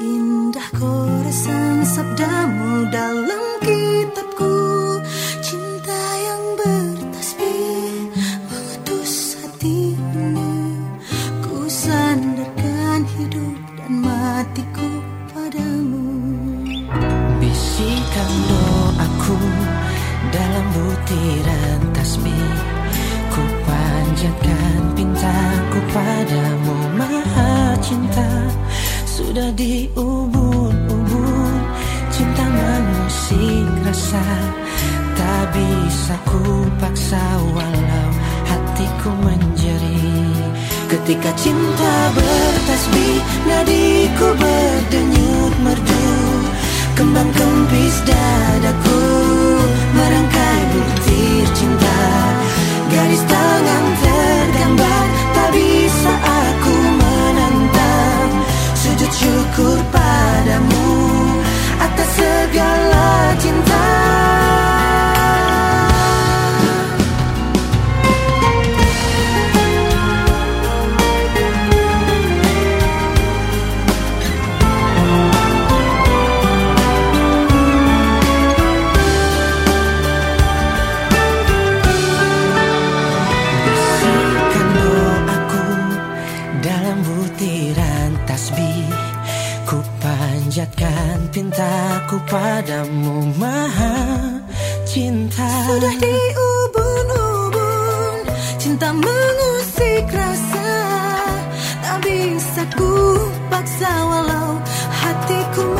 Seindah koresan sabdamu dalam kitabku. Cinta yang bertasbih mengutus hati ini Ku sandarkan hidup dan matiku padamu. Bisikan doaku dalam butiran tasbih. Ku panjatkan pintaku padamu maha cinta Sudah diubun-ubun cinta mengusik rasa Tak bisa ku paksa walau hatiku menjerit Ketika cinta bertasbih nadiku berdenyut merdu. Kembang kempis dadaku pintaku padamu maha cinta. Sudah diubun-ubun Cinta mengusik rasa. Tak bisa ku paksa walau hatiku